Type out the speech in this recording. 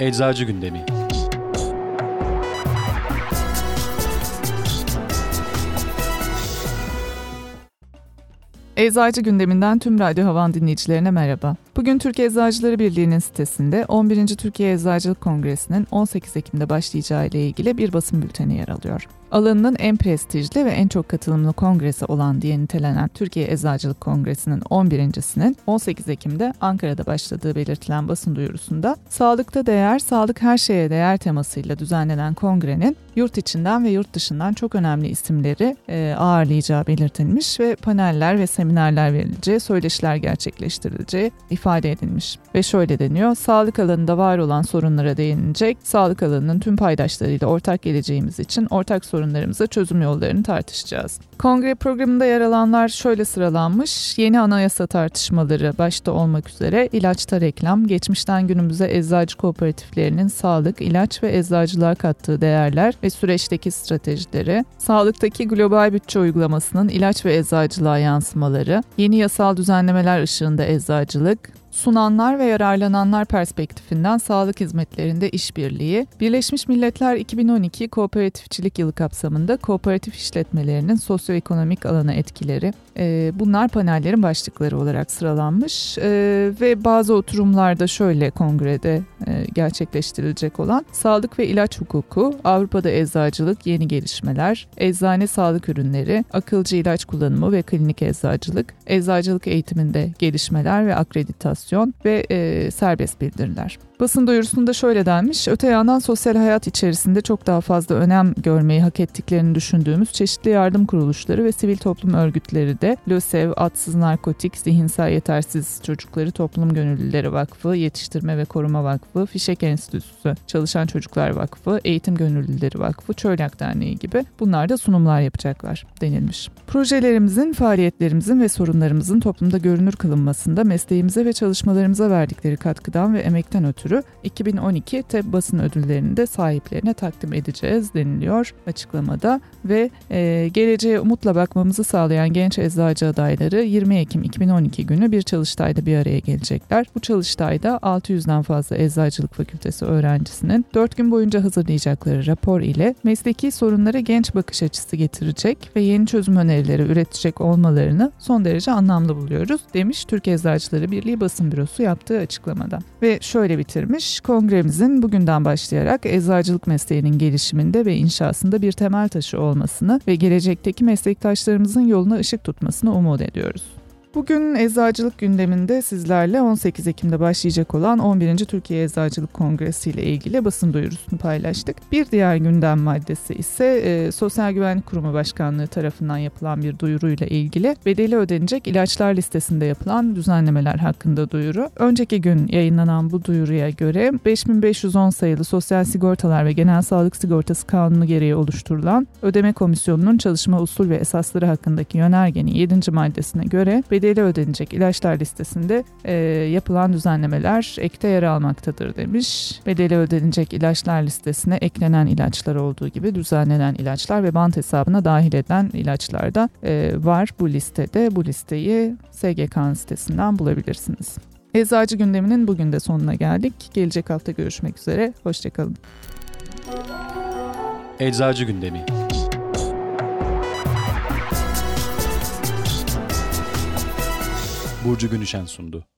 Eczacı Gündemi Eczacı gündeminden tüm Radyo Havan dinleyicilerine merhaba. Bugün Türkiye Eczacıları Birliği'nin sitesinde 11. Türkiye Eczacılık Kongresi'nin 18 Ekim'de başlayacağı ile ilgili bir basın bülteni yer alıyor. Alanının en prestijli ve en çok katılımlı kongresi olan diye nitelenen Türkiye Eczacılık Kongresi'nin 11.sinin 18 Ekim'de Ankara'da başladığı belirtilen basın duyurusunda sağlıkta değer, sağlık her şeye değer temasıyla düzenlenen kongrenin yurt içinden ve yurt dışından çok önemli isimleri e, ağırlayacağı belirtilmiş ve paneller ve seminerler verileceği, söyleşiler gerçekleştirileceği ifade edilmiş. Ve şöyle deniyor, sağlık alanında var olan sorunlara değinilecek, sağlık alanının tüm paydaşlarıyla ortak geleceğimiz için ortak sorunlar sorunlarımıza çözüm yollarını tartışacağız. Kongre programında yer alanlar şöyle sıralanmış. Yeni anayasa tartışmaları başta olmak üzere ilaçta reklam, geçmişten günümüze eczacı kooperatiflerinin sağlık, ilaç ve eczacılığa kattığı değerler ve süreçteki stratejileri, sağlıktaki global bütçe uygulamasının ilaç ve eczacılığa yansımaları, yeni yasal düzenlemeler ışığında eczacılık, sunanlar ve yararlananlar perspektifinden sağlık hizmetlerinde işbirliği, Birleşmiş Milletler 2012 Kooperatifçilik Yılı kapsamında kooperatif işletmelerinin sosyoekonomik alana etkileri, e, bunlar panellerin başlıkları olarak sıralanmış e, ve bazı oturumlarda şöyle kongrede gerçekleştirilecek olan sağlık ve ilaç hukuku, Avrupa'da eczacılık, yeni gelişmeler, eczane sağlık ürünleri, akılcı ilaç kullanımı ve klinik eczacılık, eczacılık eğitiminde gelişmeler ve akreditasyon, ve e, serbest bildiriler. Basın duyurusunda şöyle denmiş, öte yandan sosyal hayat içerisinde çok daha fazla önem görmeyi hak ettiklerini düşündüğümüz çeşitli yardım kuruluşları ve sivil toplum örgütleri de LÖSEV, Atsız Narkotik, Zihinsel Yetersiz Çocukları Toplum Gönüllüleri Vakfı, Yetiştirme ve Koruma Vakfı, Fişek Enstitüsü, Çalışan Çocuklar Vakfı, Eğitim Gönüllüleri Vakfı, Çölyak Derneği gibi bunlar da sunumlar yapacaklar denilmiş. Projelerimizin, faaliyetlerimizin ve sorunlarımızın toplumda görünür kılınmasında mesleğimize ve çalışmalarımıza verdikleri katkıdan ve emekten ötürü ötürü 2012 TEB basın ödüllerini de sahiplerine takdim edeceğiz deniliyor açıklamada ve e, geleceğe umutla bakmamızı sağlayan genç eczacı adayları 20 Ekim 2012 günü bir çalıştayda bir araya gelecekler. Bu çalıştayda 600'den fazla eczacılık fakültesi öğrencisinin 4 gün boyunca hazırlayacakları rapor ile mesleki sorunlara genç bakış açısı getirecek ve yeni çözüm önerileri üretecek olmalarını son derece anlamlı buluyoruz demiş Türk Eczacıları Birliği basın bürosu yaptığı açıklamada. Ve şöyle bitir getirmiş. Kongremizin bugünden başlayarak eczacılık mesleğinin gelişiminde ve inşasında bir temel taşı olmasını ve gelecekteki meslektaşlarımızın yoluna ışık tutmasını umut ediyoruz. Bugün eczacılık gündeminde sizlerle 18 Ekim'de başlayacak olan 11. Türkiye Eczacılık Kongresi ile ilgili basın duyurusunu paylaştık. Bir diğer gündem maddesi ise e, Sosyal Güvenlik Kurumu Başkanlığı tarafından yapılan bir duyuruyla ilgili bedeli ödenecek ilaçlar listesinde yapılan düzenlemeler hakkında duyuru. Önceki gün yayınlanan bu duyuruya göre 5510 sayılı Sosyal Sigortalar ve Genel Sağlık Sigortası Kanunu gereği oluşturulan Ödeme Komisyonu'nun çalışma usul ve esasları hakkındaki yönergenin 7. maddesine göre bedeli ödenecek ilaçlar listesinde e, yapılan düzenlemeler ekte yer almaktadır demiş. Bedeli ödenecek ilaçlar listesine eklenen ilaçlar olduğu gibi düzenlenen ilaçlar ve bant hesabına dahil edilen ilaçlar da e, var bu listede. Bu listeyi SGK'nın sitesinden bulabilirsiniz. Eczacı gündeminin bugün de sonuna geldik. Gelecek hafta görüşmek üzere. Hoşçakalın. Eczacı gündemi Burcu Günüşen sundu.